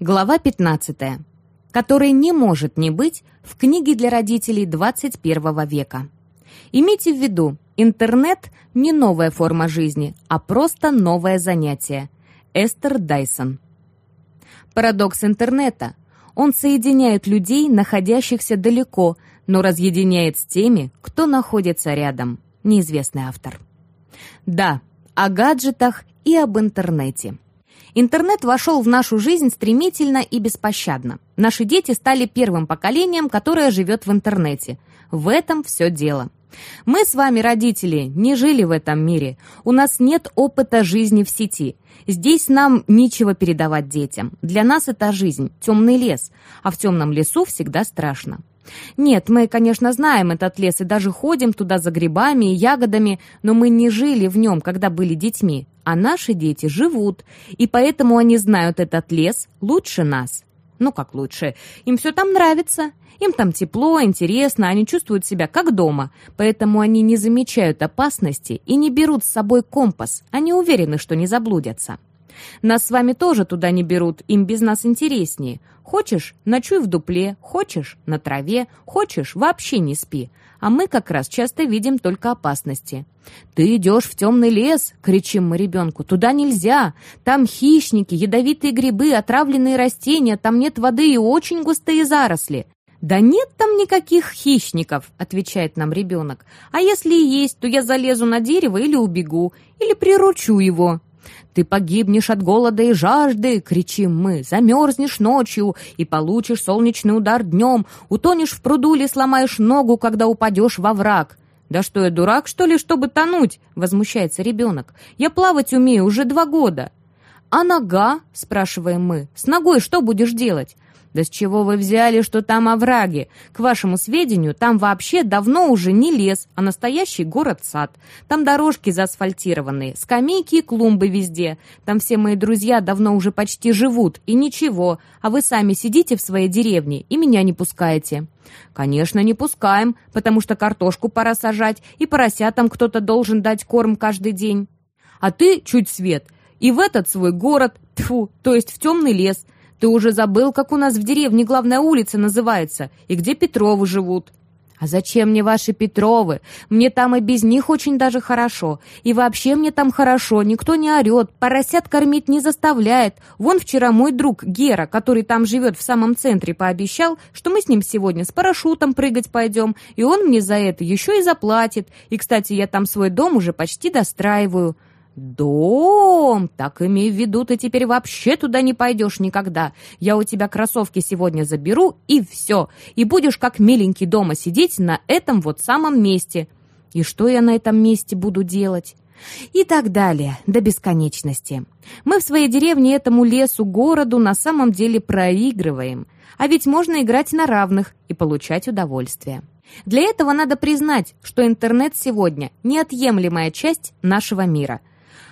Глава 15. Которой не может не быть в книге для родителей 21 века. Имейте в виду, интернет – не новая форма жизни, а просто новое занятие. Эстер Дайсон. Парадокс интернета. Он соединяет людей, находящихся далеко, но разъединяет с теми, кто находится рядом. Неизвестный автор. Да, о гаджетах и об интернете. Интернет вошел в нашу жизнь стремительно и беспощадно. Наши дети стали первым поколением, которое живет в интернете. В этом все дело. Мы с вами, родители, не жили в этом мире. У нас нет опыта жизни в сети. Здесь нам нечего передавать детям. Для нас это жизнь, темный лес. А в темном лесу всегда страшно. Нет, мы, конечно, знаем этот лес и даже ходим туда за грибами и ягодами, но мы не жили в нем, когда были детьми, а наши дети живут, и поэтому они знают этот лес лучше нас. Ну как лучше? Им все там нравится. Им там тепло, интересно, они чувствуют себя как дома, поэтому они не замечают опасности и не берут с собой компас, они уверены, что не заблудятся. Нас с вами тоже туда не берут, им без нас интереснее. Хочешь – ночуй в дупле, хочешь – на траве, хочешь – вообще не спи. А мы как раз часто видим только опасности. «Ты идешь в темный лес!» — кричим мы ребенку. «Туда нельзя! Там хищники, ядовитые грибы, отравленные растения, там нет воды и очень густые заросли!» «Да нет там никаких хищников!» — отвечает нам ребенок. «А если и есть, то я залезу на дерево или убегу, или приручу его!» «Ты погибнешь от голода и жажды!» — кричим мы. «Замерзнешь ночью и получишь солнечный удар днем, утонешь в пруду или сломаешь ногу, когда упадешь во враг!» «Да что, я дурак, что ли, чтобы тонуть?» — возмущается ребенок. «Я плавать умею уже два года». «А нога?» — спрашиваем мы. «С ногой что будешь делать?» «Да с чего вы взяли, что там овраги? К вашему сведению, там вообще давно уже не лес, а настоящий город-сад. Там дорожки заасфальтированные, скамейки и клумбы везде. Там все мои друзья давно уже почти живут, и ничего, а вы сами сидите в своей деревне и меня не пускаете». «Конечно, не пускаем, потому что картошку пора сажать, и поросятам кто-то должен дать корм каждый день. А ты чуть свет, и в этот свой город, тьфу, то есть в темный лес». Ты уже забыл, как у нас в деревне главная улица называется, и где Петровы живут?» «А зачем мне ваши Петровы? Мне там и без них очень даже хорошо. И вообще мне там хорошо, никто не орет, поросят кормить не заставляет. Вон вчера мой друг Гера, который там живет в самом центре, пообещал, что мы с ним сегодня с парашютом прыгать пойдем, и он мне за это еще и заплатит. И, кстати, я там свой дом уже почти достраиваю». «Дом! Так имей в виду, ты теперь вообще туда не пойдешь никогда. Я у тебя кроссовки сегодня заберу, и все. И будешь как миленький дома сидеть на этом вот самом месте. И что я на этом месте буду делать?» И так далее, до бесконечности. Мы в своей деревне этому лесу, городу на самом деле проигрываем. А ведь можно играть на равных и получать удовольствие. Для этого надо признать, что интернет сегодня – неотъемлемая часть нашего мира –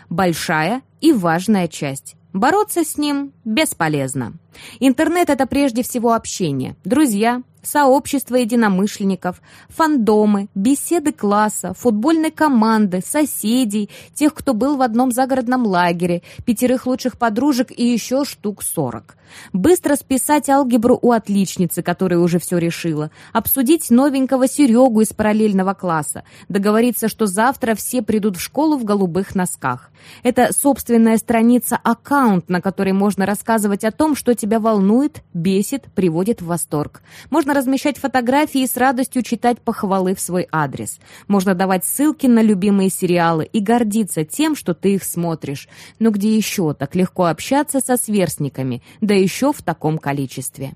большая и важная часть. Бороться с ним бесполезно. Интернет — это прежде всего общение. Друзья, сообщества единомышленников, фандомы, беседы класса, футбольной команды, соседей, тех, кто был в одном загородном лагере, пятерых лучших подружек и еще штук сорок. Быстро списать алгебру у отличницы, которая уже все решила, обсудить новенького Серегу из параллельного класса, договориться, что завтра все придут в школу в голубых носках. Это собственная страница аккаунт, на которой можно рассказывать о том, что тебя волнует, бесит, приводит в восторг. Можно размещать фотографии и с радостью читать похвалы в свой адрес. Можно давать ссылки на любимые сериалы и гордиться тем, что ты их смотришь. Но где еще так легко общаться со сверстниками, да еще в таком количестве?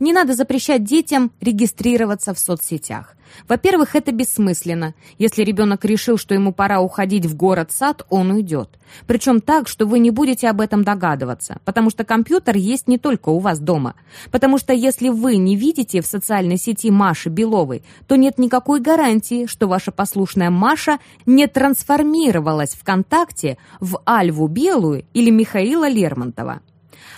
Не надо запрещать детям регистрироваться в соцсетях. Во-первых, это бессмысленно. Если ребенок решил, что ему пора уходить в город-сад, он уйдет. Причем так, что вы не будете об этом догадываться, потому что компьютер есть не только у вас дома. Потому что если вы не видите в социальной сети Маши Беловой, то нет никакой гарантии, что ваша послушная Маша не трансформировалась ВКонтакте в Альву Белую или Михаила Лермонтова.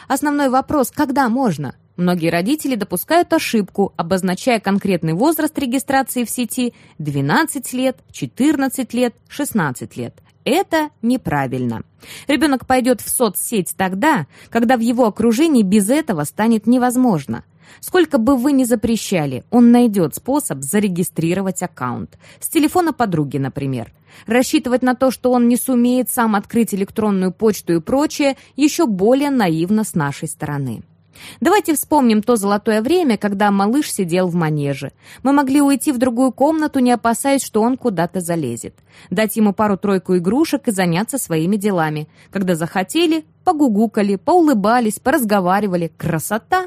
Основной вопрос «когда можно?» Многие родители допускают ошибку, обозначая конкретный возраст регистрации в сети 12 лет, 14 лет, 16 лет. это неправильно. Ребенок пойдет в соцсеть тогда, когда в его окружении без этого станет невозможно. Сколько бы вы ни запрещали, он найдет способ зарегистрировать аккаунт. С телефона подруги, например. Рассчитывать на то, что он не сумеет сам открыть электронную почту и прочее, еще более наивно с нашей стороны. Давайте вспомним то золотое время, когда малыш сидел в манеже. Мы могли уйти в другую комнату, не опасаясь, что он куда-то залезет. Дать ему пару-тройку игрушек и заняться своими делами. Когда захотели, погугукали, поулыбались, поразговаривали. Красота!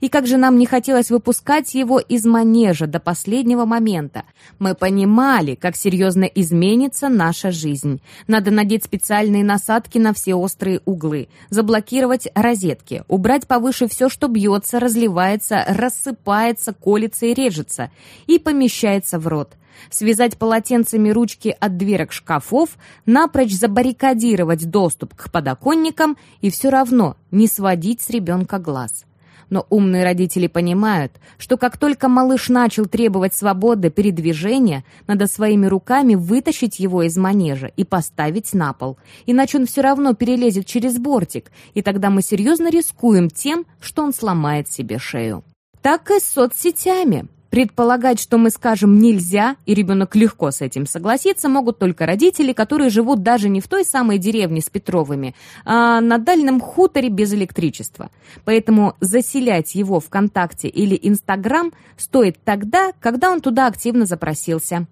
И как же нам не хотелось выпускать его из манежа до последнего момента. Мы понимали, как серьезно изменится наша жизнь. Надо надеть специальные насадки на все острые углы, заблокировать розетки, убрать повыше все, что бьется, разливается, рассыпается, колется и режется, и помещается в рот связать полотенцами ручки от дверок шкафов, напрочь забаррикадировать доступ к подоконникам и все равно не сводить с ребенка глаз. Но умные родители понимают, что как только малыш начал требовать свободы передвижения, надо своими руками вытащить его из манежа и поставить на пол. Иначе он все равно перелезет через бортик, и тогда мы серьезно рискуем тем, что он сломает себе шею. Так и с соцсетями. Предполагать, что мы скажем «нельзя», и ребенок легко с этим согласится, могут только родители, которые живут даже не в той самой деревне с Петровыми, а на дальнем хуторе без электричества. Поэтому заселять его ВКонтакте или Инстаграм стоит тогда, когда он туда активно запросился.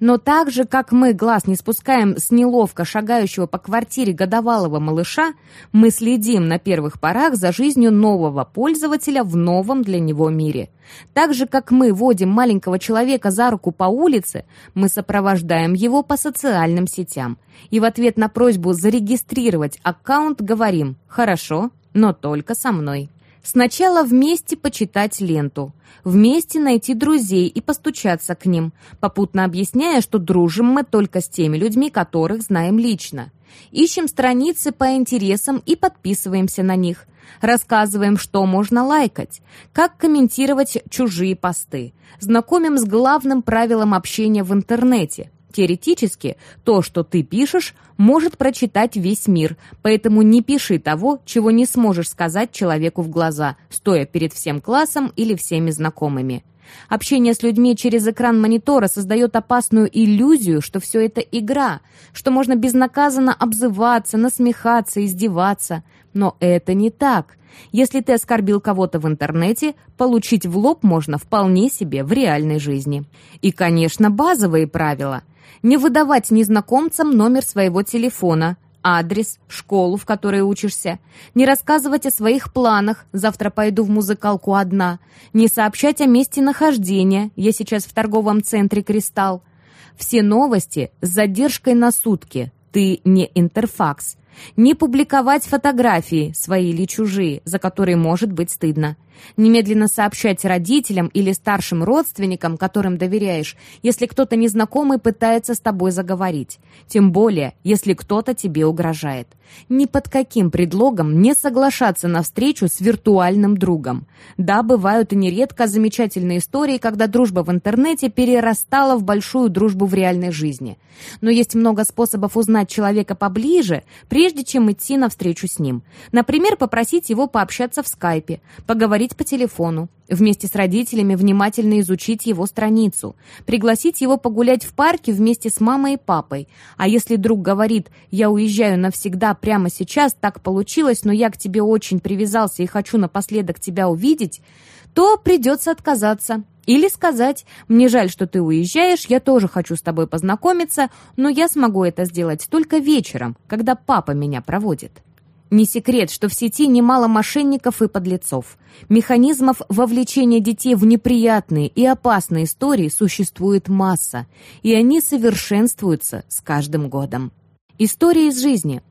Но так же, как мы глаз не спускаем с неловко шагающего по квартире годовалого малыша, мы следим на первых порах за жизнью нового пользователя в новом для него мире. Так же, как мы водим маленького человека за руку по улице, мы сопровождаем его по социальным сетям. И в ответ на просьбу зарегистрировать аккаунт говорим «Хорошо, но только со мной». Сначала вместе почитать ленту, вместе найти друзей и постучаться к ним, попутно объясняя, что дружим мы только с теми людьми, которых знаем лично. Ищем страницы по интересам и подписываемся на них. Рассказываем, что можно лайкать, как комментировать чужие посты. Знакомим с главным правилом общения в интернете – Теоретически, то, что ты пишешь, может прочитать весь мир, поэтому не пиши того, чего не сможешь сказать человеку в глаза, стоя перед всем классом или всеми знакомыми. Общение с людьми через экран монитора создает опасную иллюзию, что все это игра, что можно безнаказанно обзываться, насмехаться, издеваться. Но это не так. Если ты оскорбил кого-то в интернете, получить в лоб можно вполне себе в реальной жизни. И, конечно, базовые правила – не выдавать незнакомцам номер своего телефона, адрес, школу, в которой учишься, не рассказывать о своих планах, завтра пойду в музыкалку одна, не сообщать о месте нахождения, я сейчас в торговом центре «Кристалл». Все новости с задержкой на сутки, ты не интерфакс. Не публиковать фотографии, свои или чужие, за которые может быть стыдно. Немедленно сообщать родителям или старшим родственникам, которым доверяешь, если кто-то незнакомый пытается с тобой заговорить. Тем более, если кто-то тебе угрожает. Ни под каким предлогом не соглашаться на встречу с виртуальным другом. Да, бывают и нередко замечательные истории, когда дружба в интернете перерастала в большую дружбу в реальной жизни. Но есть много способов узнать человека поближе, прежде чем идти на встречу с ним. Например, попросить его пообщаться в скайпе, поговорить поговорить по телефону, вместе с родителями внимательно изучить его страницу, пригласить его погулять в парке вместе с мамой и папой. А если друг говорит «я уезжаю навсегда прямо сейчас, так получилось, но я к тебе очень привязался и хочу напоследок тебя увидеть», то придется отказаться. Или сказать «мне жаль, что ты уезжаешь, я тоже хочу с тобой познакомиться, но я смогу это сделать только вечером, когда папа меня проводит». Не секрет, что в сети немало мошенников и подлецов. Механизмов вовлечения детей в неприятные и опасные истории существует масса, и они совершенствуются с каждым годом. История из жизни.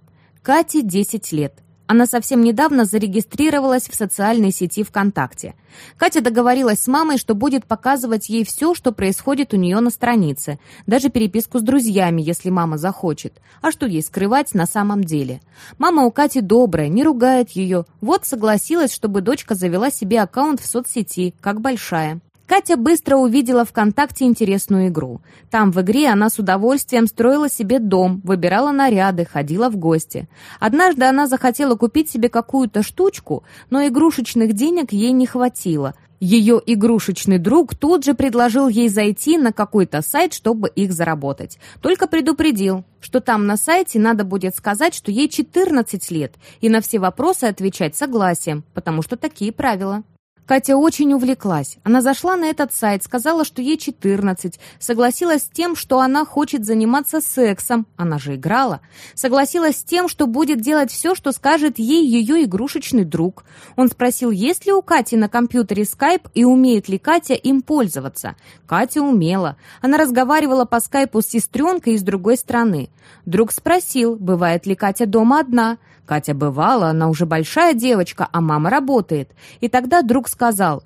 Кате 10 лет. Она совсем недавно зарегистрировалась в социальной сети ВКонтакте. Катя договорилась с мамой, что будет показывать ей все, что происходит у нее на странице, даже переписку с друзьями, если мама захочет. А что ей скрывать на самом деле? Мама у Кати добрая, не ругает ее. Вот согласилась, чтобы дочка завела себе аккаунт в соцсети, как большая. Катя быстро увидела ВКонтакте интересную игру. Там в игре она с удовольствием строила себе дом, выбирала наряды, ходила в гости. Однажды она захотела купить себе какую-то штучку, но игрушечных денег ей не хватило. Ее игрушечный друг тут же предложил ей зайти на какой-то сайт, чтобы их заработать. Только предупредил, что там на сайте надо будет сказать, что ей 14 лет, и на все вопросы отвечать согласием, потому что такие правила. Катя очень увлеклась. Она зашла на этот сайт, сказала, что ей 14, согласилась с тем, что она хочет заниматься сексом, она же играла, согласилась с тем, что будет делать все, что скажет ей ее игрушечный друг. Он спросил, есть ли у Кати на компьютере скайп и умеет ли Катя им пользоваться. Катя умела. Она разговаривала по скайпу с сестренкой из другой страны. Друг спросил, бывает ли Катя дома одна. Катя бывала, она уже большая девочка, а мама работает. И тогда друг сказал,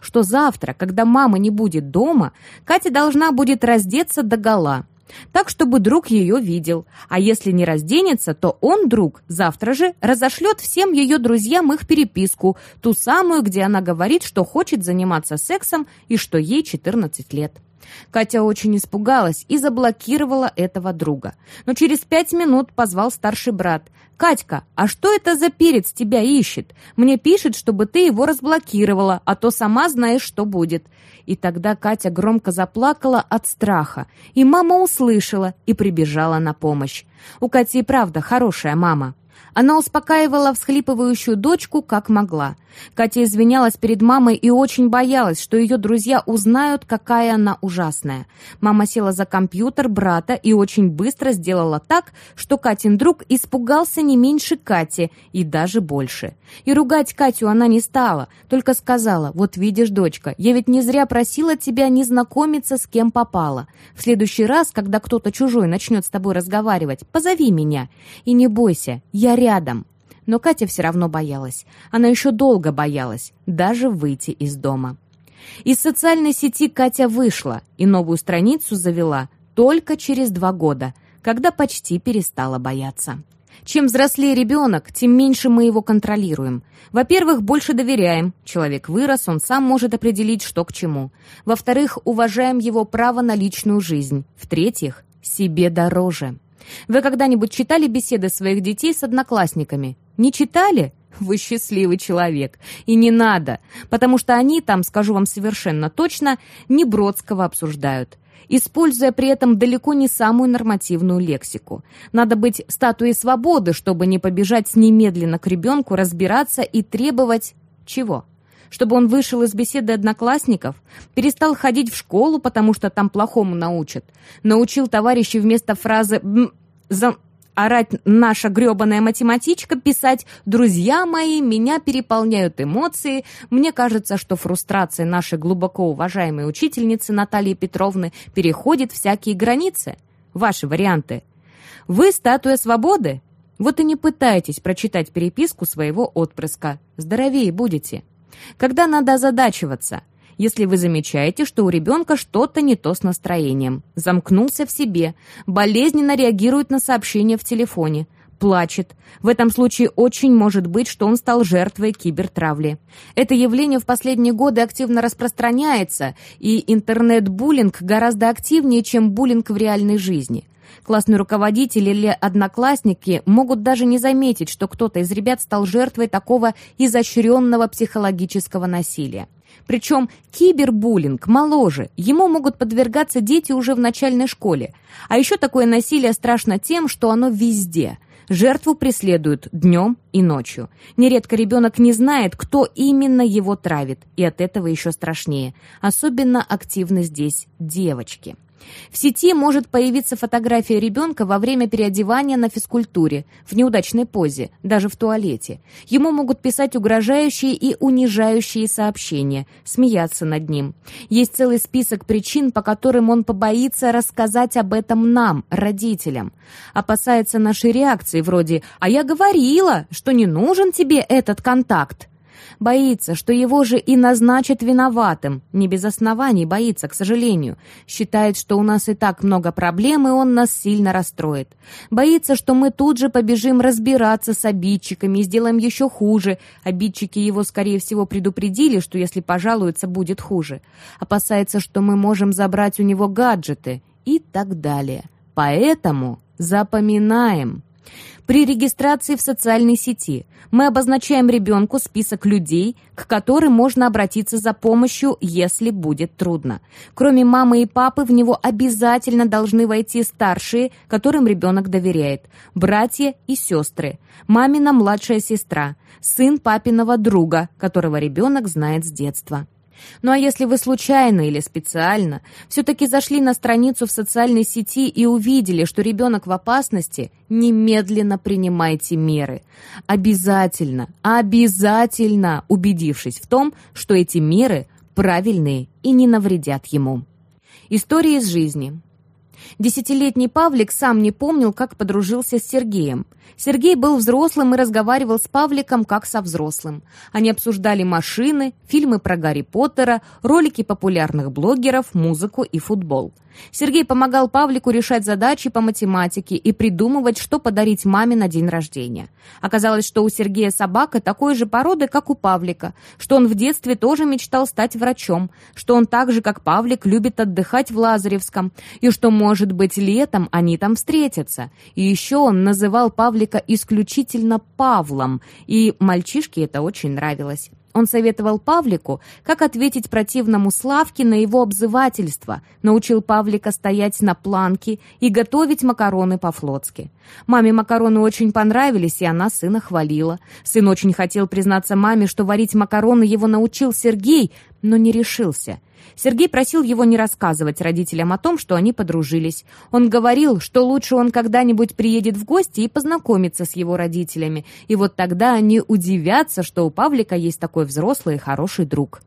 что завтра, когда мама не будет дома, Катя должна будет раздеться до гола. Так, чтобы друг ее видел. А если не разденется, то он, друг, завтра же разошлет всем ее друзьям их переписку, ту самую, где она говорит, что хочет заниматься сексом и что ей 14 лет. Катя очень испугалась и заблокировала этого друга. Но через пять минут позвал старший брат. «Катька, а что это за перец тебя ищет? Мне пишет, чтобы ты его разблокировала, а то сама знаешь, что будет». И тогда Катя громко заплакала от страха. И мама услышала и прибежала на помощь. У Кати и правда хорошая мама. Она успокаивала всхлипывающую дочку как могла. Катя извинялась перед мамой и очень боялась, что ее друзья узнают, какая она ужасная. Мама села за компьютер брата и очень быстро сделала так, что Катин друг испугался не меньше Кати и даже больше. И ругать Катю она не стала, только сказала, «Вот видишь, дочка, я ведь не зря просила тебя не знакомиться с кем попала. В следующий раз, когда кто-то чужой начнет с тобой разговаривать, позови меня. И не бойся, я рядом. Но Катя все равно боялась. Она еще долго боялась, даже выйти из дома. Из социальной сети Катя вышла и новую страницу завела только через два года, когда почти перестала бояться. Чем взрослее ребенок, тем меньше мы его контролируем. Во-первых, больше доверяем. Человек вырос, он сам может определить, что к чему. Во-вторых, уважаем его право на личную жизнь. В-третьих, себе дороже. Вы когда-нибудь читали беседы своих детей с одноклассниками? Не читали? Вы счастливый человек. И не надо, потому что они там, скажу вам совершенно точно, не Бродского обсуждают используя при этом далеко не самую нормативную лексику. Надо быть статуей свободы, чтобы не побежать немедленно к ребенку, разбираться и требовать чего? Чтобы он вышел из беседы одноклассников, перестал ходить в школу, потому что там плохому научат, научил товарищей вместо фразы «бм» за орать наша гребаная математичка, писать «Друзья мои, меня переполняют эмоции. Мне кажется, что фрустрация нашей глубоко уважаемой учительницы Натальи Петровны переходит всякие границы». Ваши варианты. Вы статуя свободы? Вот и не пытайтесь прочитать переписку своего отпрыска. Здоровее будете. Когда надо озадачиваться? Если вы замечаете, что у ребенка что-то не то с настроением. Замкнулся в себе, болезненно реагирует на сообщения в телефоне, плачет. В этом случае очень может быть, что он стал жертвой кибертравли. Это явление в последние годы активно распространяется, и интернет-буллинг гораздо активнее, чем буллинг в реальной жизни. Классный руководитель или одноклассники могут даже не заметить, что кто-то из ребят стал жертвой такого изощренного психологического насилия. Причем кибербуллинг моложе, ему могут подвергаться дети уже в начальной школе. А еще такое насилие страшно тем, что оно везде. Жертву преследуют днем и ночью. Нередко ребенок не знает, кто именно его травит, и от этого еще страшнее. Особенно активны здесь девочки. В сети может появиться фотография ребенка во время переодевания на физкультуре, в неудачной позе, даже в туалете. Ему могут писать угрожающие и унижающие сообщения, смеяться над ним. Есть целый список причин, по которым он побоится рассказать об этом нам, родителям. Опасается нашей реакции вроде «А я говорила, что не нужен тебе этот контакт». Боится, что его же и назначат виноватым. Не без оснований боится, к сожалению. Считает, что у нас и так много проблем, и он нас сильно расстроит. Боится, что мы тут же побежим разбираться с обидчиками и сделаем еще хуже. Обидчики его, скорее всего, предупредили, что если пожалуется, будет хуже. Опасается, что мы можем забрать у него гаджеты и так далее. Поэтому запоминаем. При регистрации в социальной сети мы обозначаем ребенку список людей, к которым можно обратиться за помощью, если будет трудно. Кроме мамы и папы, в него обязательно должны войти старшие, которым ребенок доверяет, братья и сестры, мамина младшая сестра, сын папиного друга, которого ребенок знает с детства. Ну а если вы случайно или специально все-таки зашли на страницу в социальной сети и увидели, что ребенок в опасности, немедленно принимайте меры. Обязательно, обязательно убедившись в том, что эти меры правильные и не навредят ему. Истории из жизни. Десятилетний Павлик сам не помнил, как подружился с Сергеем. Сергей был взрослым и разговаривал с Павликом как со взрослым. Они обсуждали машины, фильмы про Гарри Поттера, ролики популярных блогеров, музыку и футбол. Сергей помогал Павлику решать задачи по математике и придумывать, что подарить маме на день рождения. Оказалось, что у Сергея собака такой же породы, как у Павлика, что он в детстве тоже мечтал стать врачом, что он так же, как Павлик, любит отдыхать в Лазаревском, и что, может быть, летом они там встретятся. И еще он называл Павлика исключительно Павлом, и мальчишке это очень нравилось. Он советовал Павлику, как ответить противному Славке на его обзывательство, научил Павлика стоять на планке и готовить макароны по-флотски. Маме макароны очень понравились, и она сына хвалила. Сын очень хотел признаться маме, что варить макароны его научил Сергей, но не решился – Сергей просил его не рассказывать родителям о том, что они подружились. Он говорил, что лучше он когда-нибудь приедет в гости и познакомится с его родителями, и вот тогда они удивятся, что у Павлика есть такой взрослый и хороший друг.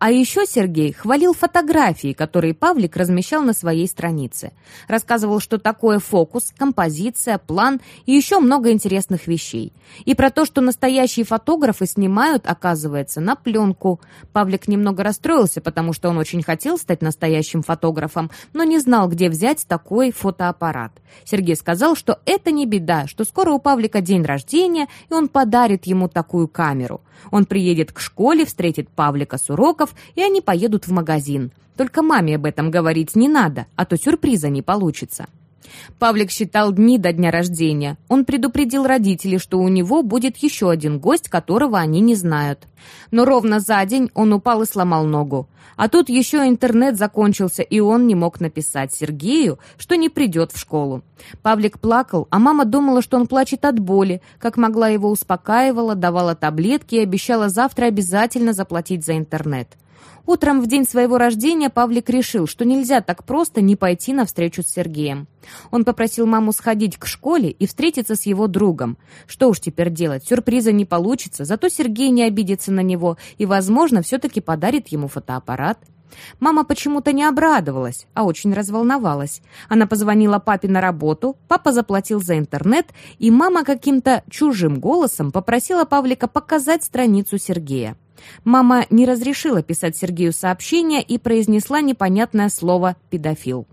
А еще Сергей хвалил фотографии, которые Павлик размещал на своей странице. Рассказывал, что такое фокус, композиция, план и еще много интересных вещей. И про то, что настоящие фотографы снимают, оказывается, на пленку. Павлик немного расстроился, потому что он очень хотел стать настоящим фотографом, но не знал, где взять такой фотоаппарат. Сергей сказал, что это не беда, что скоро у Павлика день рождения, и он подарит ему такую камеру. Он приедет к школе, встретит Павлика с уроков, и они поедут в магазин. Только маме об этом говорить не надо, а то сюрприза не получится. Павлик считал дни до дня рождения. Он предупредил родителей, что у него будет еще один гость, которого они не знают. Но ровно за день он упал и сломал ногу. А тут еще интернет закончился, и он не мог написать Сергею, что не придет в школу. Павлик плакал, а мама думала, что он плачет от боли, как могла его успокаивала, давала таблетки и обещала завтра обязательно заплатить за интернет. Утром в день своего рождения Павлик решил, что нельзя так просто не пойти на встречу с Сергеем. Он попросил маму сходить к школе и встретиться с его другом. Что уж теперь делать, сюрприза не получится, зато Сергей не обидится на него и, возможно, все-таки подарит ему фотоаппарат. Мама почему-то не обрадовалась, а очень разволновалась. Она позвонила папе на работу, папа заплатил за интернет, и мама каким-то чужим голосом попросила Павлика показать страницу Сергея. Мама не разрешила писать Сергею сообщение и произнесла непонятное слово «педофил».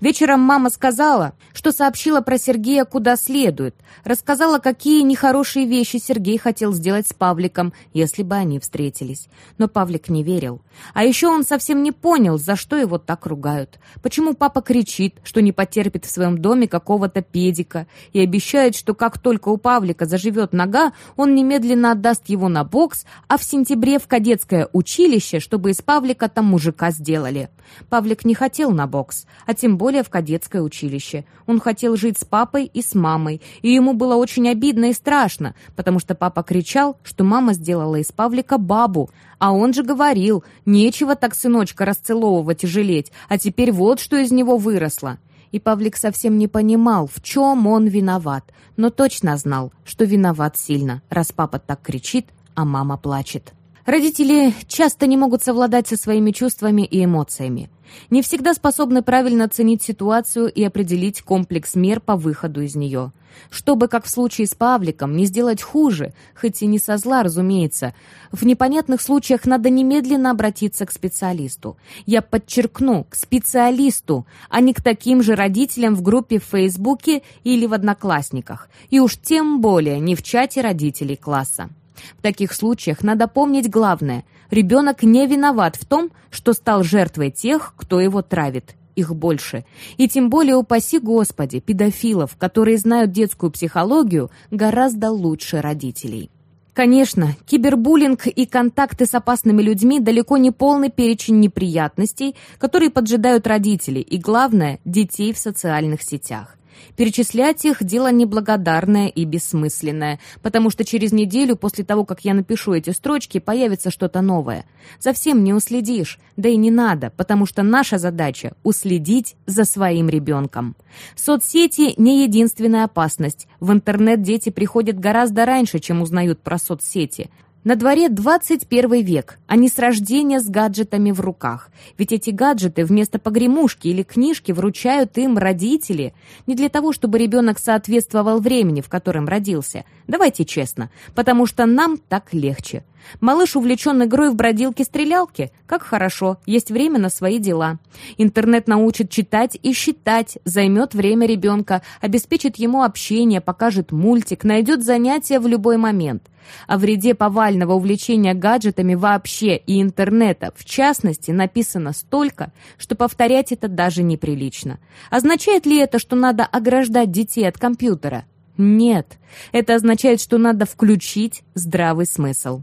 Вечером мама сказала, что сообщила про Сергея куда следует, рассказала, какие нехорошие вещи Сергей хотел сделать с Павликом, если бы они встретились. Но Павлик не верил. А еще он совсем не понял, за что его так ругают. Почему папа кричит, что не потерпит в своем доме какого-то педика и обещает, что как только у Павлика заживет нога, он немедленно отдаст его на бокс, а в сентябре в кадетское училище, чтобы из Павлика там мужика сделали. Павлик не хотел на бокс, а тем более в кадетское училище. Он хотел жить с папой и с мамой, и ему было очень обидно и страшно, потому что папа кричал, что мама сделала из Павлика бабу, а он же говорил, нечего так сыночка расцеловывать и жалеть, а теперь вот что из него выросло. И Павлик совсем не понимал, в чем он виноват, но точно знал, что виноват сильно, раз папа так кричит, а мама плачет. Родители часто не могут совладать со своими чувствами и эмоциями. Не всегда способны правильно оценить ситуацию и определить комплекс мер по выходу из нее. Чтобы, как в случае с Павликом, не сделать хуже, хоть и не со зла, разумеется, в непонятных случаях надо немедленно обратиться к специалисту. Я подчеркну, к специалисту, а не к таким же родителям в группе в Фейсбуке или в Одноклассниках. И уж тем более не в чате родителей класса. В таких случаях надо помнить главное – ребенок не виноват в том, что стал жертвой тех, кто его травит. Их больше. И тем более, упаси Господи, педофилов, которые знают детскую психологию гораздо лучше родителей. Конечно, кибербуллинг и контакты с опасными людьми далеко не полный перечень неприятностей, которые поджидают родителей и, главное, детей в социальных сетях. Перечислять их – дело неблагодарное и бессмысленное, потому что через неделю после того, как я напишу эти строчки, появится что-то новое. Совсем не уследишь, да и не надо, потому что наша задача – уследить за своим ребенком. Соцсети – не единственная опасность. В интернет дети приходят гораздо раньше, чем узнают про соцсети – на дворе 21 век, а не с рождения с гаджетами в руках. Ведь эти гаджеты вместо погремушки или книжки вручают им родители. Не для того, чтобы ребенок соответствовал времени, в котором родился. Давайте честно, потому что нам так легче. Малыш увлечен игрой в бродилки-стрелялки? Как хорошо, есть время на свои дела. Интернет научит читать и считать, займет время ребенка, обеспечит ему общение, покажет мультик, найдет занятия в любой момент. О вреде повального увлечения гаджетами вообще и интернета, в частности, написано столько, что повторять это даже неприлично. Означает ли это, что надо ограждать детей от компьютера? Нет. Это означает, что надо включить здравый смысл.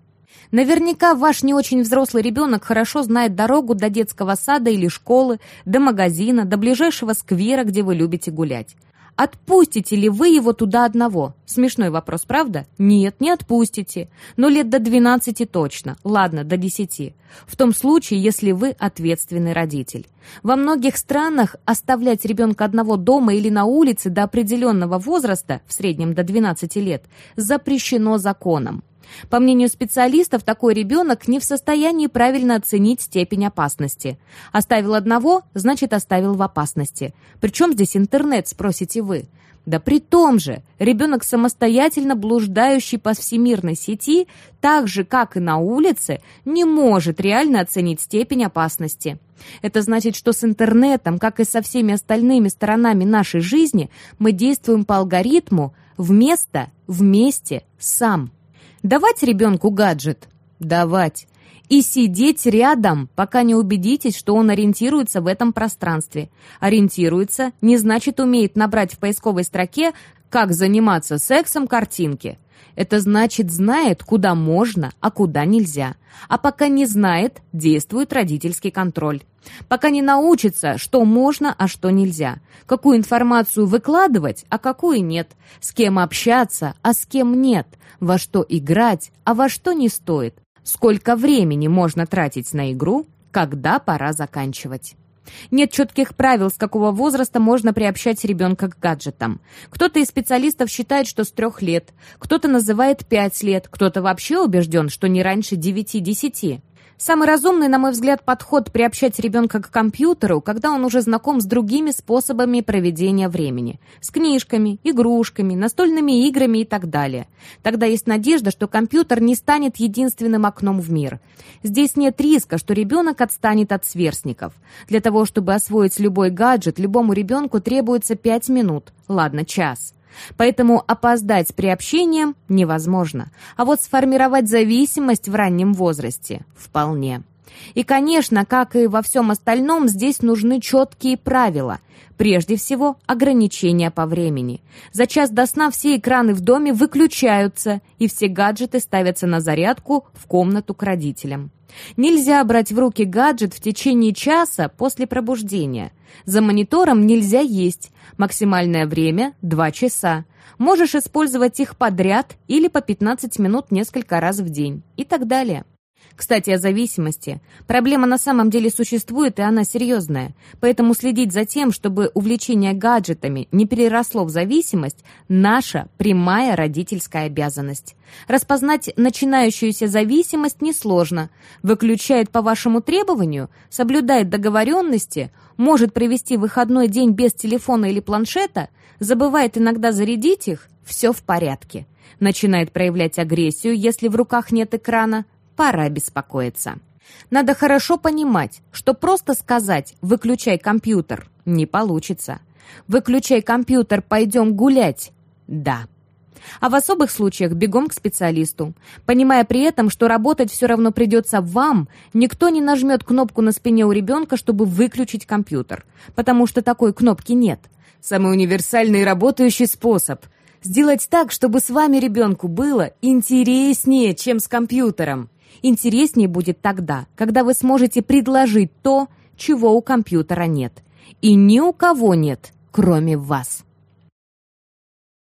Наверняка ваш не очень взрослый ребенок хорошо знает дорогу до детского сада или школы, до магазина, до ближайшего сквера, где вы любите гулять. Отпустите ли вы его туда одного? Смешной вопрос, правда? Нет, не отпустите. Но лет до 12 точно. Ладно, до 10. В том случае, если вы ответственный родитель. Во многих странах оставлять ребенка одного дома или на улице до определенного возраста, в среднем до 12 лет, запрещено законом. По мнению специалистов, такой ребенок не в состоянии правильно оценить степень опасности. Оставил одного, значит оставил в опасности. Причем здесь интернет, спросите вы? Да при том же, ребенок самостоятельно блуждающий по всемирной сети, так же, как и на улице, не может реально оценить степень опасности. Это значит, что с интернетом, как и со всеми остальными сторонами нашей жизни, мы действуем по алгоритму «вместо», «вместе», «сам». Давать ребенку гаджет? Давать. И сидеть рядом, пока не убедитесь, что он ориентируется в этом пространстве. Ориентируется не значит умеет набрать в поисковой строке «как заниматься сексом» картинки. Это значит знает, куда можно, а куда нельзя. А пока не знает, действует родительский контроль. Пока не научится, что можно, а что нельзя. Какую информацию выкладывать, а какую нет. С кем общаться, а с кем нет. Во что играть, а во что не стоит. Сколько времени можно тратить на игру, когда пора заканчивать. Нет четких правил, с какого возраста можно приобщать ребенка к гаджетам. Кто-то из специалистов считает, что с трех лет, кто-то называет пять лет, кто-то вообще убежден, что не раньше девяти-десяти. Самый разумный, на мой взгляд, подход приобщать ребенка к компьютеру, когда он уже знаком с другими способами проведения времени. С книжками, игрушками, настольными играми и так далее. Тогда есть надежда, что компьютер не станет единственным окном в мир. Здесь нет риска, что ребенок отстанет от сверстников. Для того, чтобы освоить любой гаджет, любому ребенку требуется 5 минут, ладно, час. Поэтому опоздать с приобщением невозможно. А вот сформировать зависимость в раннем возрасте – вполне. И, конечно, как и во всем остальном, здесь нужны четкие правила. Прежде всего, ограничения по времени. За час до сна все экраны в доме выключаются, и все гаджеты ставятся на зарядку в комнату к родителям. Нельзя брать в руки гаджет в течение часа после пробуждения. За монитором нельзя есть. Максимальное время – 2 часа. Можешь использовать их подряд или по 15 минут несколько раз в день и так далее. Кстати, о зависимости. Проблема на самом деле существует, и она серьезная. Поэтому следить за тем, чтобы увлечение гаджетами не переросло в зависимость – наша прямая родительская обязанность. Распознать начинающуюся зависимость несложно. Выключает по вашему требованию, соблюдает договоренности, может провести выходной день без телефона или планшета, забывает иногда зарядить их – все в порядке. Начинает проявлять агрессию, если в руках нет экрана – пора беспокоиться. Надо хорошо понимать, что просто сказать «выключай компьютер» не получится. «Выключай компьютер, пойдем гулять» — да. А в особых случаях бегом к специалисту. Понимая при этом, что работать все равно придется вам, никто не нажмет кнопку на спине у ребенка, чтобы выключить компьютер, потому что такой кнопки нет. Самый универсальный работающий способ — сделать так, чтобы с вами ребенку было интереснее, чем с компьютером. Интереснее будет тогда, когда вы сможете предложить то, чего у компьютера нет. И ни у кого нет, кроме вас.